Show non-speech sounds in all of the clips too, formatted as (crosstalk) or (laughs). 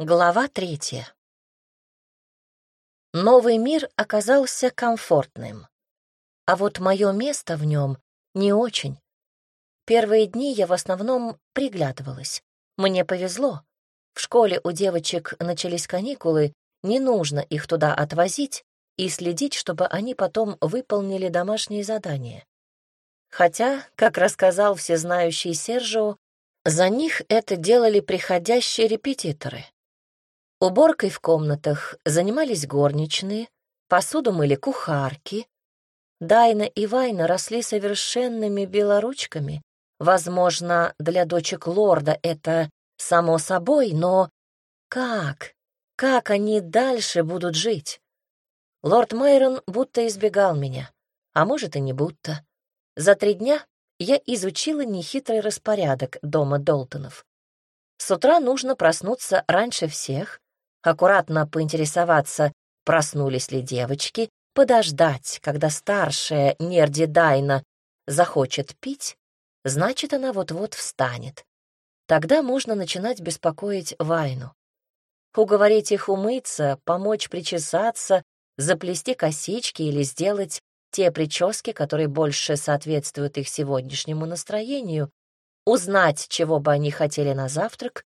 Глава третья. Новый мир оказался комфортным, а вот мое место в нем не очень. Первые дни я в основном приглядывалась. Мне повезло. В школе у девочек начались каникулы, не нужно их туда отвозить и следить, чтобы они потом выполнили домашние задания. Хотя, как рассказал всезнающий Сержио, за них это делали приходящие репетиторы. Уборкой в комнатах занимались горничные, посуду мыли кухарки. Дайна и Вайна росли совершенными белоручками. Возможно, для дочек лорда это само собой, но как? Как они дальше будут жить? Лорд Майрон будто избегал меня, а может и не будто. За три дня я изучила нехитрый распорядок дома Долтонов. С утра нужно проснуться раньше всех, аккуратно поинтересоваться, проснулись ли девочки, подождать, когда старшая Нерди Дайна захочет пить, значит, она вот-вот встанет. Тогда можно начинать беспокоить Вайну. Уговорить их умыться, помочь причесаться, заплести косички или сделать те прически, которые больше соответствуют их сегодняшнему настроению, узнать, чего бы они хотели на завтрак,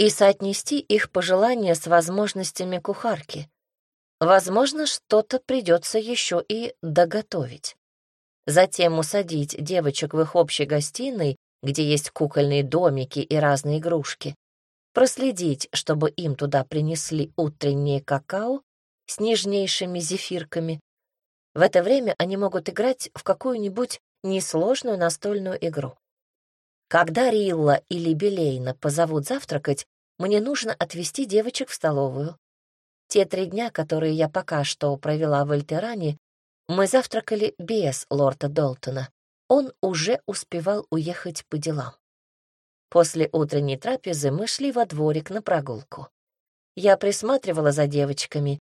и соотнести их пожелания с возможностями кухарки. Возможно, что-то придется еще и доготовить. Затем усадить девочек в их общей гостиной, где есть кукольные домики и разные игрушки. Проследить, чтобы им туда принесли утреннее какао с нежнейшими зефирками. В это время они могут играть в какую-нибудь несложную настольную игру. Когда Рилла или Белейна позовут завтракать, мне нужно отвезти девочек в столовую. Те три дня, которые я пока что провела в Альтеране, мы завтракали без лорда Долтона. Он уже успевал уехать по делам. После утренней трапезы мы шли во дворик на прогулку. Я присматривала за девочками.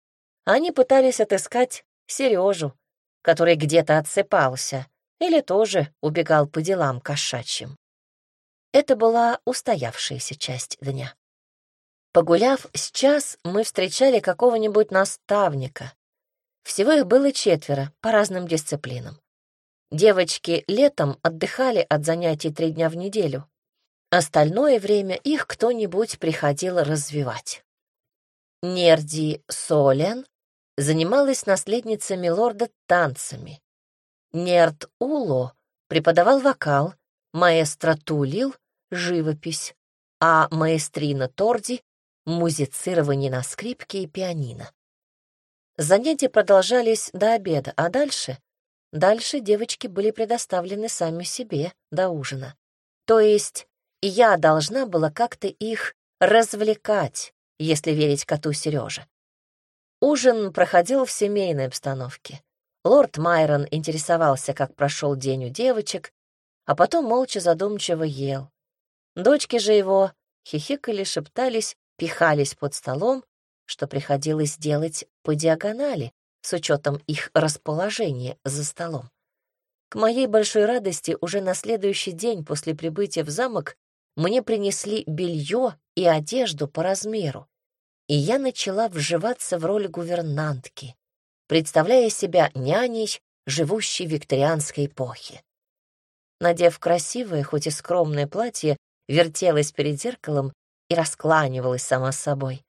Они пытались отыскать Сережу, который где-то отсыпался или тоже убегал по делам кошачьим. Это была устоявшаяся часть дня. Погуляв с час, мы встречали какого-нибудь наставника. Всего их было четверо по разным дисциплинам. Девочки летом отдыхали от занятий три дня в неделю. Остальное время их кто-нибудь приходил развивать. Нерди Солен занималась наследницами лорда танцами. Нерд Уло преподавал вокал, маэстро Тулил — живопись, а маэстрина Торди — музицирование на скрипке и пианино. Занятия продолжались до обеда, а дальше? Дальше девочки были предоставлены сами себе до ужина. То есть я должна была как-то их развлекать, если верить коту Сереже. Ужин проходил в семейной обстановке. Лорд Майрон интересовался, как прошел день у девочек, а потом молча задумчиво ел. Дочки же его хихикали, шептались, пихались под столом, что приходилось делать по диагонали, с учетом их расположения за столом. К моей большой радости уже на следующий день после прибытия в замок мне принесли белье и одежду по размеру, и я начала вживаться в роль гувернантки, представляя себя няней, живущей в викторианской эпохе. Надев красивое, хоть и скромное платье, вертелась перед зеркалом и раскланивалась сама с собой.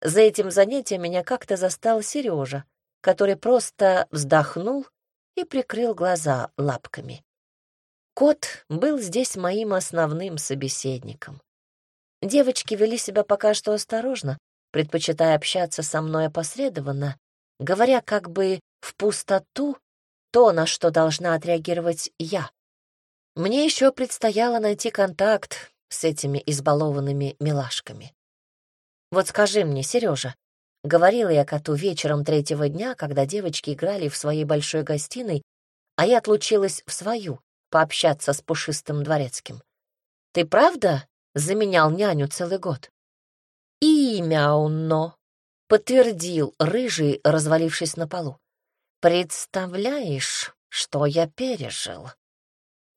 За этим занятием меня как-то застал Сережа, который просто вздохнул и прикрыл глаза лапками. Кот был здесь моим основным собеседником. Девочки вели себя пока что осторожно, предпочитая общаться со мной опосредованно, говоря как бы в пустоту то, на что должна отреагировать я. Мне еще предстояло найти контакт с этими избалованными милашками. Вот скажи мне, Сережа, говорила я коту вечером третьего дня, когда девочки играли в своей большой гостиной, а я отлучилась в свою, пообщаться с пушистым дворецким. Ты правда заменял няню целый год? Имя Унно, подтвердил рыжий, развалившись на полу. Представляешь, что я пережил?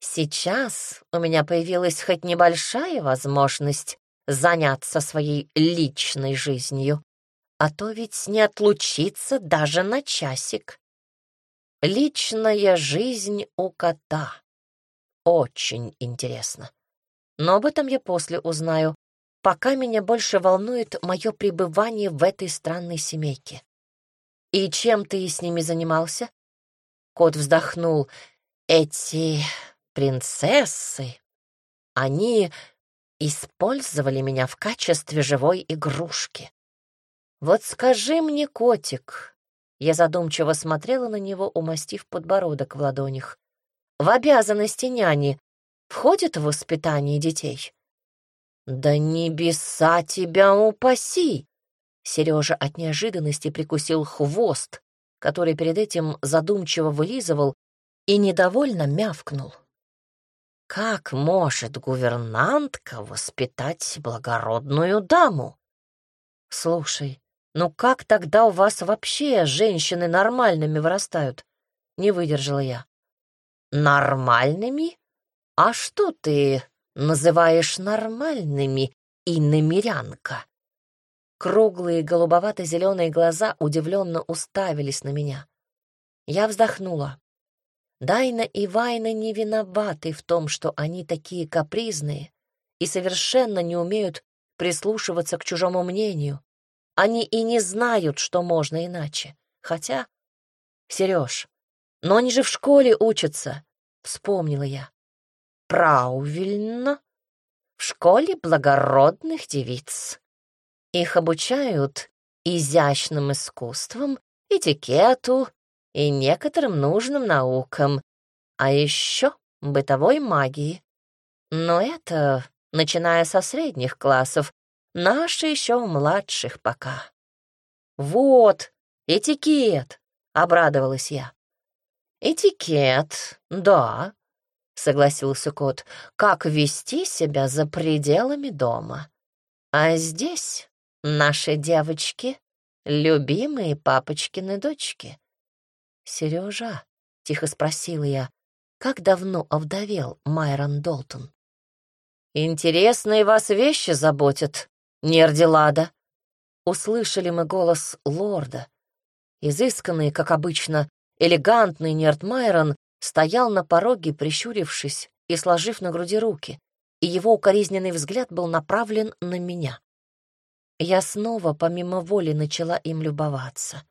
Сейчас у меня появилась хоть небольшая возможность заняться своей личной жизнью, а то ведь не отлучиться даже на часик. Личная жизнь у кота. Очень интересно. Но об этом я после узнаю. Пока меня больше волнует мое пребывание в этой странной семейке. «И чем ты с ними занимался?» Кот вздохнул. «Эти принцессы, они использовали меня в качестве живой игрушки. Вот скажи мне, котик...» Я задумчиво смотрела на него, умастив подбородок в ладонях. «В обязанности няни входит в воспитание детей?» «Да небеса тебя упаси!» Сережа от неожиданности прикусил хвост, который перед этим задумчиво вылизывал, и недовольно мявкнул. «Как может гувернантка воспитать благородную даму?» «Слушай, ну как тогда у вас вообще женщины нормальными вырастают?» — не выдержала я. «Нормальными? А что ты называешь нормальными, и намерянка?» Круглые голубовато-зеленые глаза удивленно уставились на меня. Я вздохнула. Дайна и Вайна не виноваты в том, что они такие капризные и совершенно не умеют прислушиваться к чужому мнению. Они и не знают, что можно иначе. Хотя... Сереж, но они же в школе учатся, — вспомнила я. Правильно. В школе благородных девиц. Их обучают изящным искусствам, этикету и некоторым нужным наукам, а еще бытовой магии. Но это, начиная со средних классов, наши еще младших пока. «Вот, этикет!» — обрадовалась я. «Этикет, да», — согласился кот, — «как вести себя за пределами дома. А здесь наши девочки — любимые папочкины дочки». «Сережа», — тихо спросила я, — «как давно овдовел Майрон Долтон?» «Интересные вас вещи заботят, Нердилада». Услышали мы голос лорда. Изысканный, как обычно, элегантный Нерд Майрон стоял на пороге, прищурившись и сложив на груди руки, и его укоризненный взгляд был направлен на меня. Я снова помимо воли начала им любоваться.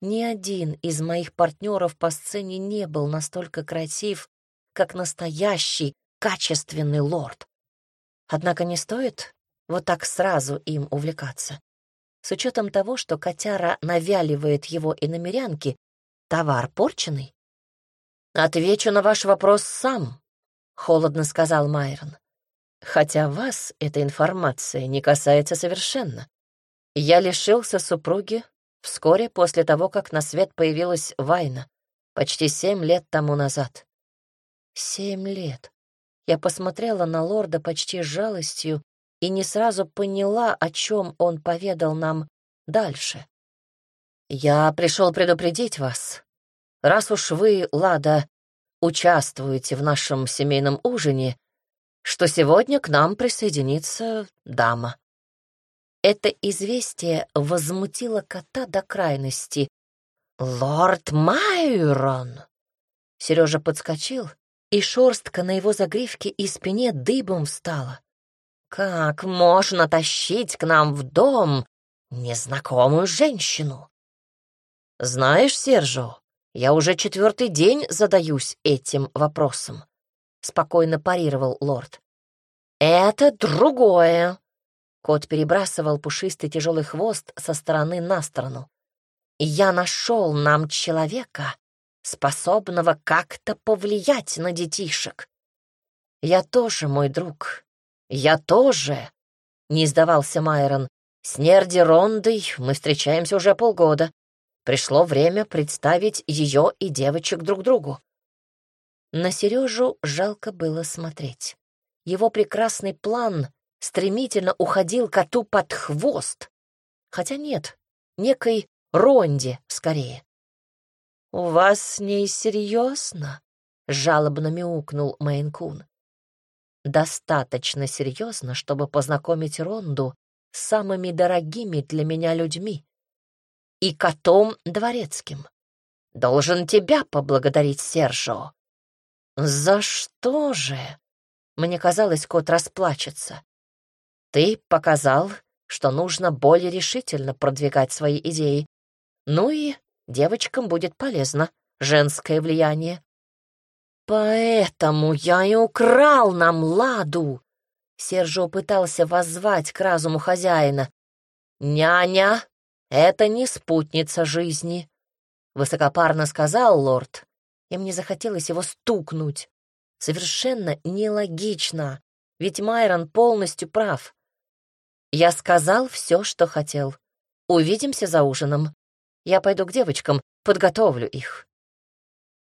Ни один из моих партнеров по сцене не был настолько красив, как настоящий, качественный лорд. Однако не стоит вот так сразу им увлекаться. С учетом того, что котяра навяливает его и намерянки, товар порченый. «Отвечу на ваш вопрос сам», — холодно сказал Майрон. «Хотя вас эта информация не касается совершенно. Я лишился супруги вскоре после того, как на свет появилась Вайна, почти семь лет тому назад. Семь лет. Я посмотрела на лорда почти с жалостью и не сразу поняла, о чем он поведал нам дальше. «Я пришел предупредить вас. Раз уж вы, Лада, участвуете в нашем семейном ужине, что сегодня к нам присоединится дама». Это известие возмутило кота до крайности. «Лорд Майрон!» Сережа подскочил, и шорстка на его загривке и спине дыбом встала. «Как можно тащить к нам в дом незнакомую женщину?» «Знаешь, Сержо, я уже четвертый день задаюсь этим вопросом», — спокойно парировал лорд. «Это другое», — кот перебрасывал пушистый тяжелый хвост со стороны на сторону. «Я нашел нам человека, способного как-то повлиять на детишек. Я тоже, мой друг, я тоже», — не сдавался Майрон. «С Нерди Рондой мы встречаемся уже полгода. Пришло время представить ее и девочек друг другу». На Сережу жалко было смотреть. Его прекрасный план стремительно уходил коту под хвост. Хотя нет, некой Ронде скорее. «У вас с ней серьезно?» — жалобно мяукнул Мэйнкун. достаточно серьезно, чтобы познакомить Ронду с самыми дорогими для меня людьми и котом дворецким. Должен тебя поблагодарить, Сержо. За что же? Мне казалось, кот расплачется. Ты показал, что нужно более решительно продвигать свои идеи. Ну и девочкам будет полезно женское влияние. Поэтому я и украл нам ладу. Сержо пытался воззвать к разуму хозяина. «Няня — это не спутница жизни», — высокопарно сказал лорд, и мне захотелось его стукнуть. Совершенно нелогично, ведь Майрон полностью прав. Я сказал все, что хотел. Увидимся за ужином. Я пойду к девочкам, подготовлю их.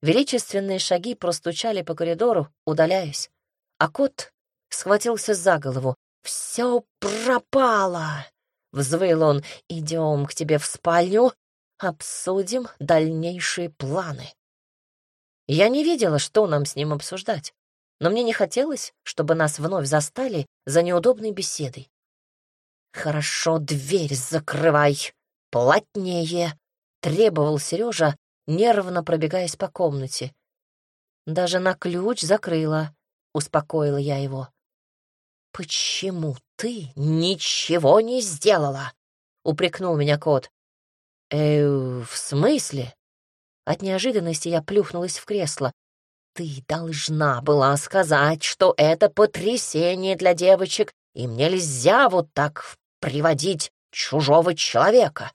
Величественные шаги простучали по коридору, удаляясь, а кот схватился за голову. «Все пропало!» — взвыл он. «Идем к тебе в спальню, обсудим дальнейшие планы». Я не видела, что нам с ним обсуждать, но мне не хотелось, чтобы нас вновь застали за неудобной беседой. «Хорошо, дверь закрывай! Плотнее!» — требовал Сережа, нервно пробегаясь по комнате. «Даже на ключ закрыла», — успокоила я его. «Почему ты ничего не сделала?» — упрекнул меня кот. «Э, в смысле?» От неожиданности я плюхнулась в кресло. «Ты должна была сказать, что это потрясение для девочек, им нельзя вот так приводить чужого человека».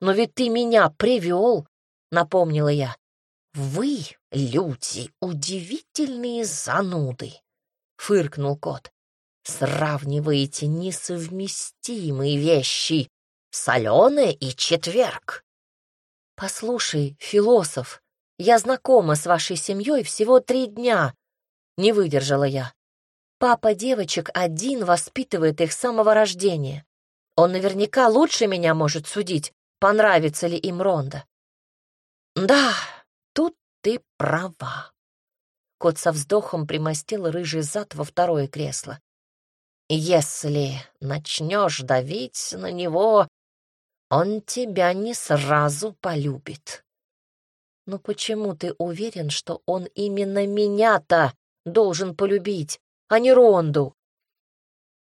«Но ведь ты меня привел», — напомнила я. «Вы, люди, удивительные зануды», — фыркнул кот. «Сравниваете несовместимые вещи, соленое и четверг». «Послушай, философ, я знакома с вашей семьей всего три дня», — не выдержала я. «Папа девочек один воспитывает их с самого рождения. Он наверняка лучше меня может судить, понравится ли им Ронда». «Да, тут ты права». Кот со вздохом примостил рыжий зад во второе кресло. «Если начнешь давить на него, он тебя не сразу полюбит. Но почему ты уверен, что он именно меня-то должен полюбить, а не Ронду?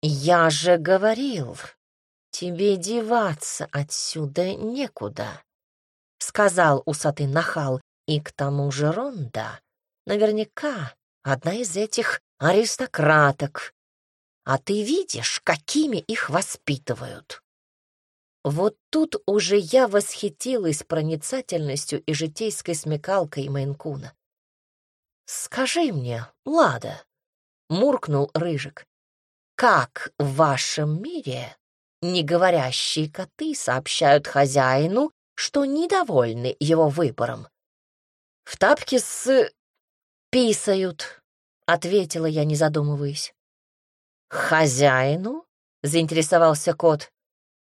Я же говорил, тебе деваться отсюда некуда, — сказал усатый нахал, и к тому же Ронда наверняка одна из этих аристократок. А ты видишь, какими их воспитывают. Вот тут уже я восхитилась проницательностью и житейской смекалкой Мейнкуна. «Скажи мне, Лада», — муркнул Рыжик, «как в вашем мире неговорящие коты сообщают хозяину, что недовольны его выбором?» «В тапке с... писают», — ответила я, не задумываясь. «Хозяину?» — заинтересовался кот.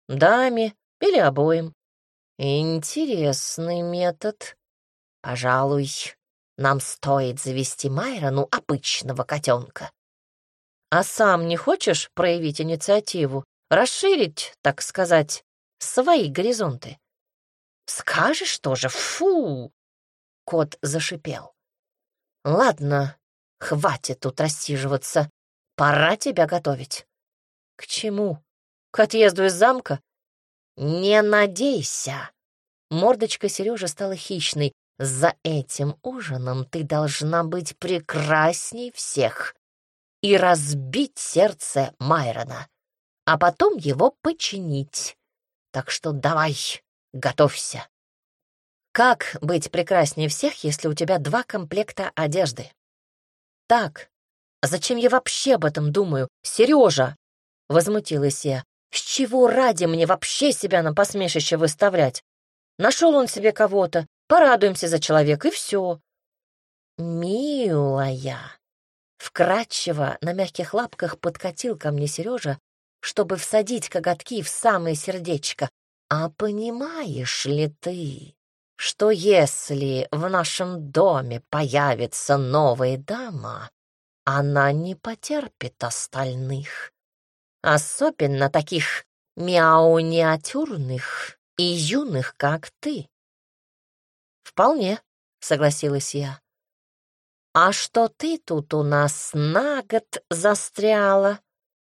Даме или обоим. Интересный метод. Пожалуй, нам стоит завести Майрону обычного котенка. А сам не хочешь проявить инициативу, расширить, так сказать, свои горизонты? Скажешь тоже, фу! Кот зашипел. Ладно, хватит тут рассиживаться. Пора тебя готовить. К чему? К отъезду из замка? Не надейся. Мордочка Сережи стала хищной. За этим ужином ты должна быть прекрасней всех и разбить сердце Майрона, а потом его починить. Так что давай, готовься. Как быть прекраснее всех, если у тебя два комплекта одежды? Так, зачем я вообще об этом думаю? Сережа! Возмутилась я. С чего ради мне вообще себя на посмешище выставлять? Нашел он себе кого-то, порадуемся за человека, и все. Милая, вкрадчиво на мягких лапках подкатил ко мне Сережа, чтобы всадить коготки в самое сердечко. А понимаешь ли ты, что если в нашем доме появится новая дама, она не потерпит остальных. Особенно таких мяуниатюрных и юных, как ты. Вполне, согласилась я. А что ты тут у нас на год застряла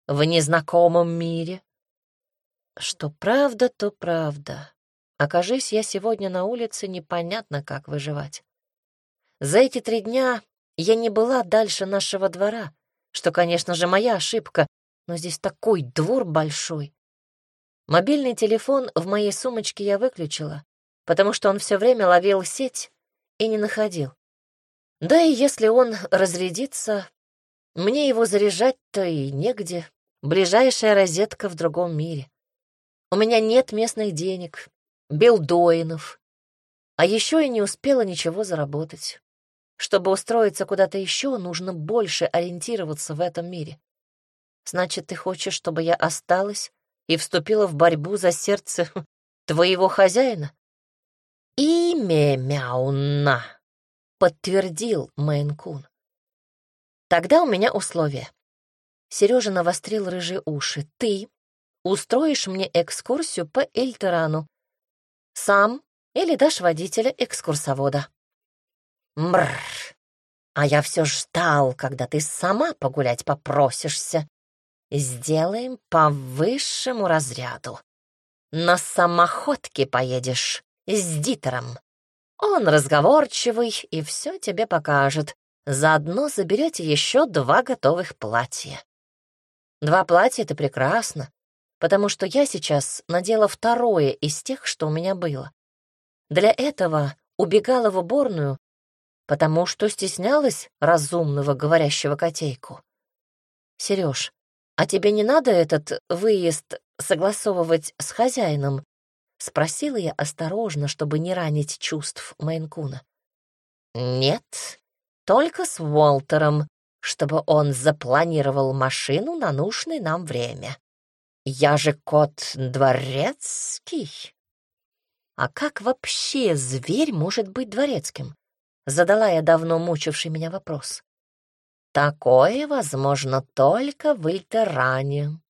в незнакомом мире? Что правда, то правда. Окажись я сегодня на улице, непонятно, как выживать. За эти три дня я не была дальше нашего двора, что, конечно же, моя ошибка, но здесь такой двор большой. Мобильный телефон в моей сумочке я выключила, потому что он все время ловил сеть и не находил. Да и если он разрядится, мне его заряжать-то и негде. Ближайшая розетка в другом мире. У меня нет местных денег, билдоинов. А еще я не успела ничего заработать. Чтобы устроиться куда-то еще, нужно больше ориентироваться в этом мире. Значит, ты хочешь, чтобы я осталась и вступила в борьбу за сердце (laughs) твоего хозяина? Имя Мяуна, подтвердил Мэйнкун. Тогда у меня условие. Сережа навострил рыжие уши. Ты устроишь мне экскурсию по Эльтерану сам или дашь водителя экскурсовода. Мрр, а я все ждал, когда ты сама погулять попросишься. Сделаем по высшему разряду. На самоходке поедешь с Дитером. Он разговорчивый и все тебе покажет. Заодно заберете еще два готовых платья. Два платья — это прекрасно потому что я сейчас надела второе из тех, что у меня было. Для этого убегала в уборную, потому что стеснялась разумного говорящего котейку. Сереж, а тебе не надо этот выезд согласовывать с хозяином? Спросила я осторожно, чтобы не ранить чувств Майнкуна. Нет, только с Уолтером, чтобы он запланировал машину на нужное нам время. Я же кот дворецкий. А как вообще зверь может быть дворецким? Задала я давно мучивший меня вопрос. Такое возможно только в Ильтеране.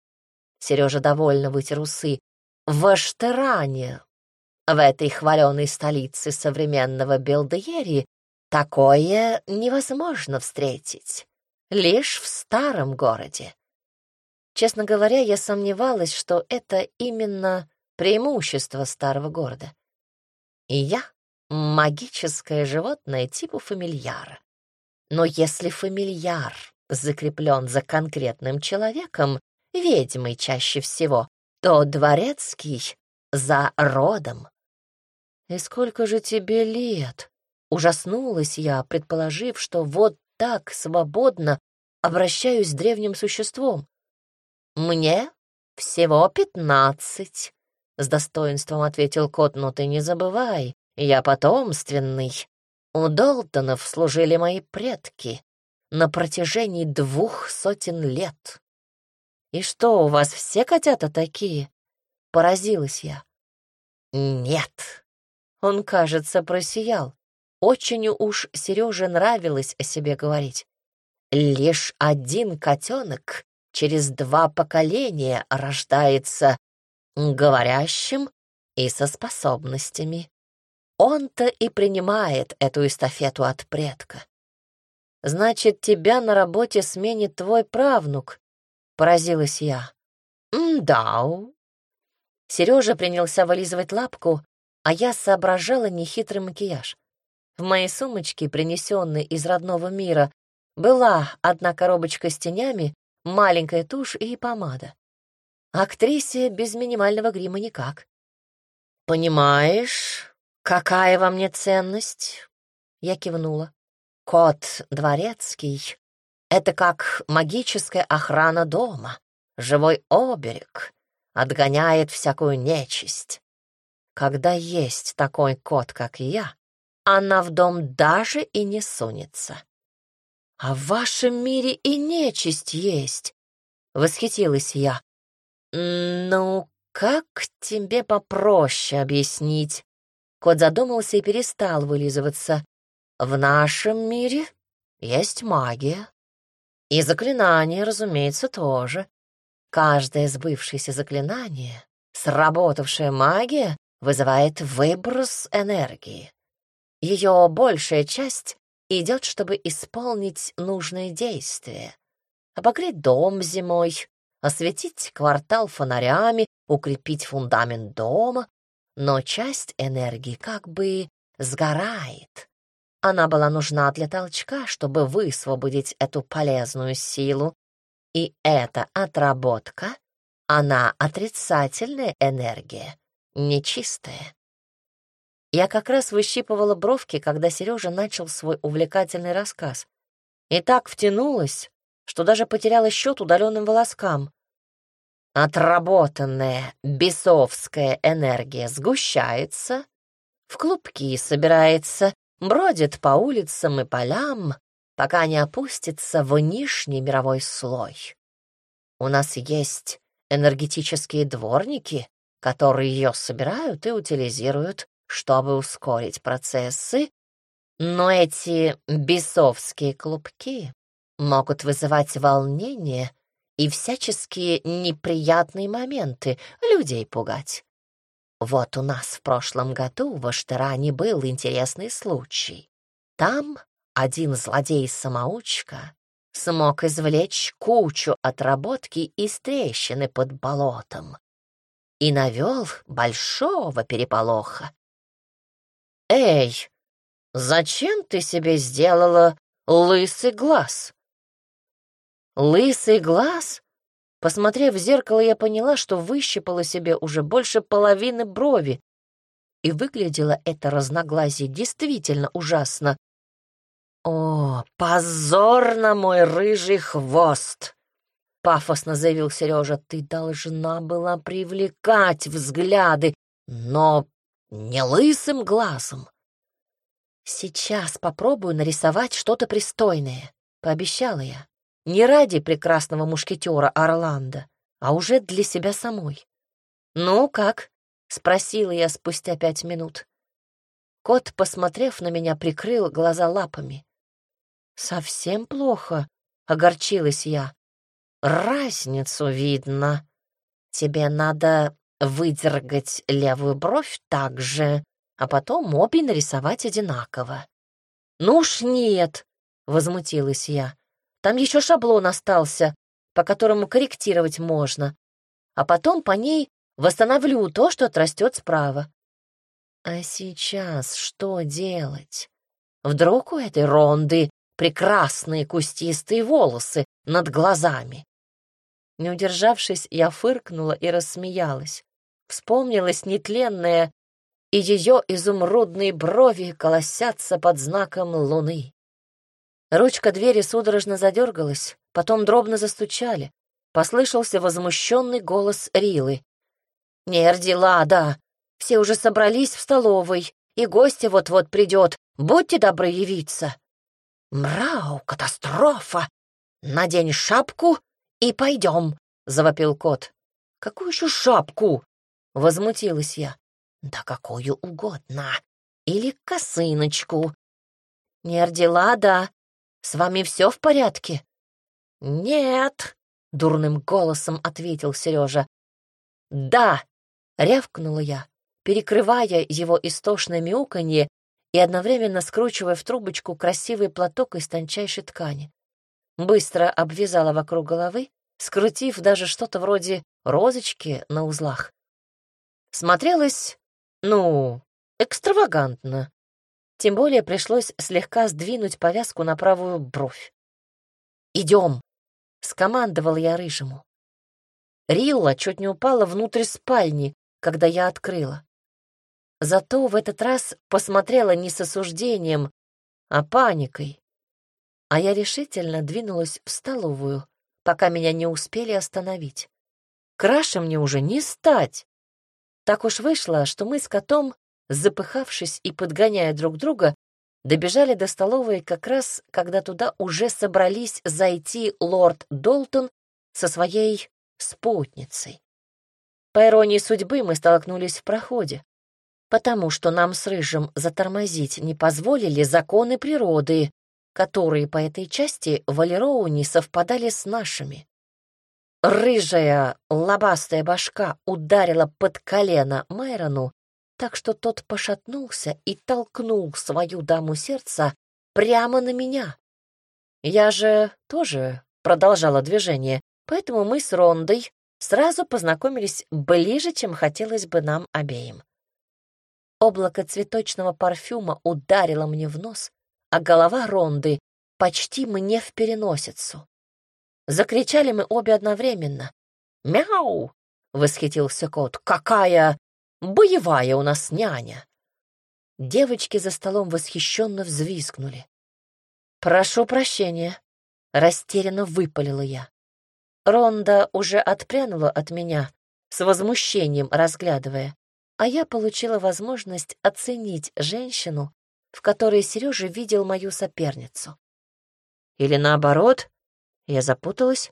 Сережа довольно вытер усы. В Аштеране, в этой хваленой столице современного Белдеерии, такое невозможно встретить. Лишь в старом городе. Честно говоря, я сомневалась, что это именно преимущество старого города. И я — магическое животное типа фамильяра. Но если фамильяр закреплен за конкретным человеком, ведьмой чаще всего, то дворецкий — за родом. «И сколько же тебе лет?» Ужаснулась я, предположив, что вот так свободно обращаюсь с древним существом. «Мне всего пятнадцать», — с достоинством ответил кот, «но ты не забывай, я потомственный. У Долтонов служили мои предки на протяжении двух сотен лет. И что, у вас все котята такие?» — поразилась я. «Нет». Он, кажется, просиял. Очень уж Сереже нравилось о себе говорить. Лишь один котенок через два поколения рождается говорящим и со способностями. Он-то и принимает эту эстафету от предка. «Значит, тебя на работе сменит твой правнук», — поразилась я. «Да». Сережа принялся вылизывать лапку, а я соображала нехитрый макияж. В моей сумочке, принесенной из родного мира, была одна коробочка с тенями, маленькая тушь и помада. Актрисе без минимального грима никак. «Понимаешь, какая во мне ценность?» Я кивнула. «Кот дворецкий — это как магическая охрана дома, живой оберег, отгоняет всякую нечисть. Когда есть такой кот, как я, она в дом даже и не сунется. «А в вашем мире и нечисть есть!» — восхитилась я. «Ну, как тебе попроще объяснить?» Кот задумался и перестал вылизываться. «В нашем мире есть магия. И заклинания, разумеется, тоже. Каждое сбывшееся заклинание, сработавшая магия, вызывает выброс энергии. Ее большая часть идет, чтобы исполнить нужное действие. Обогреть дом зимой, осветить квартал фонарями, укрепить фундамент дома, но часть энергии как бы сгорает. Она была нужна для толчка, чтобы высвободить эту полезную силу, и эта отработка, она отрицательная энергия, нечистая. Я как раз выщипывала бровки, когда Сережа начал свой увлекательный рассказ. И так втянулась, что даже потеряла счет удаленным волоскам. Отработанная бесовская энергия сгущается, в клубки собирается, бродит по улицам и полям, пока не опустится в нижний мировой слой. У нас есть энергетические дворники, которые ее собирают и утилизируют, чтобы ускорить процессы, но эти бесовские клубки могут вызывать волнение и всяческие неприятные моменты, людей пугать. Вот у нас в прошлом году в Аштаране был интересный случай. Там один злодей-самоучка смог извлечь кучу отработки из трещины под болотом и навел большого переполоха. «Эй, зачем ты себе сделала лысый глаз?» Лысый глаз? Посмотрев в зеркало, я поняла, что выщипала себе уже больше половины брови. И выглядело это разногласие действительно ужасно. «О, позор на мой рыжий хвост!» — пафосно заявил Сережа. «Ты должна была привлекать взгляды, но не лысым глазом». «Сейчас попробую нарисовать что-то пристойное», — пообещала я. Не ради прекрасного мушкетера Орландо, а уже для себя самой. «Ну, как?» — спросила я спустя пять минут. Кот, посмотрев на меня, прикрыл глаза лапами. «Совсем плохо», — огорчилась я. «Разницу видно. Тебе надо выдергать левую бровь так же, а потом обе нарисовать одинаково». «Ну уж нет», — возмутилась я. Там еще шаблон остался, по которому корректировать можно, а потом по ней восстановлю то, что отрастет справа. А сейчас что делать? Вдруг у этой ронды прекрасные кустистые волосы над глазами? Не удержавшись, я фыркнула и рассмеялась. Вспомнилась нетленная, и ее изумрудные брови колосятся под знаком луны. Ручка двери судорожно задергалась, потом дробно застучали. Послышался возмущенный голос Рилы. «Не да. Все уже собрались в столовой, и гостья вот-вот придет. Будьте добры явиться». «Мрау, катастрофа! Надень шапку и пойдем», — завопил кот. «Какую еще шапку?» — возмутилась я. «Да какую угодно. Или косыночку». «Не да. С вами все в порядке?» «Нет», — дурным голосом ответил Сережа. «Да», — рявкнула я, перекрывая его истошное мяуканье и одновременно скручивая в трубочку красивый платок из тончайшей ткани. Быстро обвязала вокруг головы, скрутив даже что-то вроде розочки на узлах. Смотрелось, ну, экстравагантно. Тем более пришлось слегка сдвинуть повязку на правую бровь. «Идем!» — скомандовал я рыжему. Рилла чуть не упала внутрь спальни, когда я открыла. Зато в этот раз посмотрела не с осуждением, а паникой. А я решительно двинулась в столовую, пока меня не успели остановить. Краше мне уже не стать. Так уж вышло, что мы с котом запыхавшись и подгоняя друг друга, добежали до столовой как раз, когда туда уже собрались зайти лорд Долтон со своей спутницей. По иронии судьбы мы столкнулись в проходе, потому что нам с Рыжим затормозить не позволили законы природы, которые по этой части Валероу не совпадали с нашими. Рыжая лобастая башка ударила под колено Майрону, так что тот пошатнулся и толкнул свою даму сердца прямо на меня. Я же тоже продолжала движение, поэтому мы с Рондой сразу познакомились ближе, чем хотелось бы нам обеим. Облако цветочного парфюма ударило мне в нос, а голова Ронды почти мне в переносицу. Закричали мы обе одновременно. «Мяу!» — восхитился кот. «Какая боевая у нас няня!» Девочки за столом восхищенно взвизгнули. «Прошу прощения», — растерянно выпалила я. Ронда уже отпрянула от меня, с возмущением разглядывая, а я получила возможность оценить женщину, в которой Сережа видел мою соперницу. Или наоборот, я запуталась.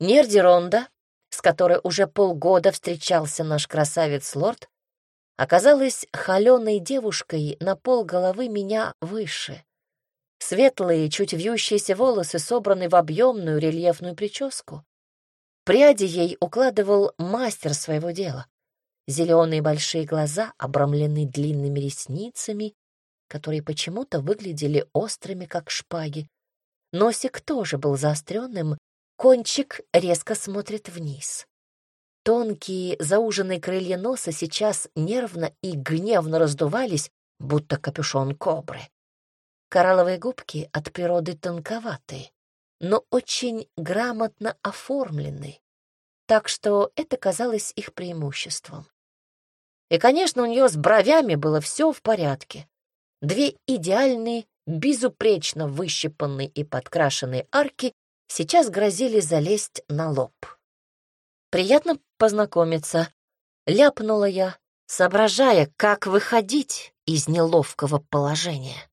Нерди Ронда, с которой уже полгода встречался наш красавец-лорд, оказалась холеной девушкой на пол головы меня выше. Светлые, чуть вьющиеся волосы собраны в объемную рельефную прическу. Пряди ей укладывал мастер своего дела. Зеленые большие глаза обрамлены длинными ресницами, которые почему-то выглядели острыми, как шпаги. Носик тоже был заостренным, кончик резко смотрит вниз. Тонкие зауженные крылья носа сейчас нервно и гневно раздувались, будто капюшон кобры. Коралловые губки от природы тонковатые, но очень грамотно оформлены, так что это казалось их преимуществом. И, конечно, у нее с бровями было все в порядке. Две идеальные, безупречно выщипанные и подкрашенные арки сейчас грозили залезть на лоб. «Приятно познакомиться», — ляпнула я, соображая, как выходить из неловкого положения.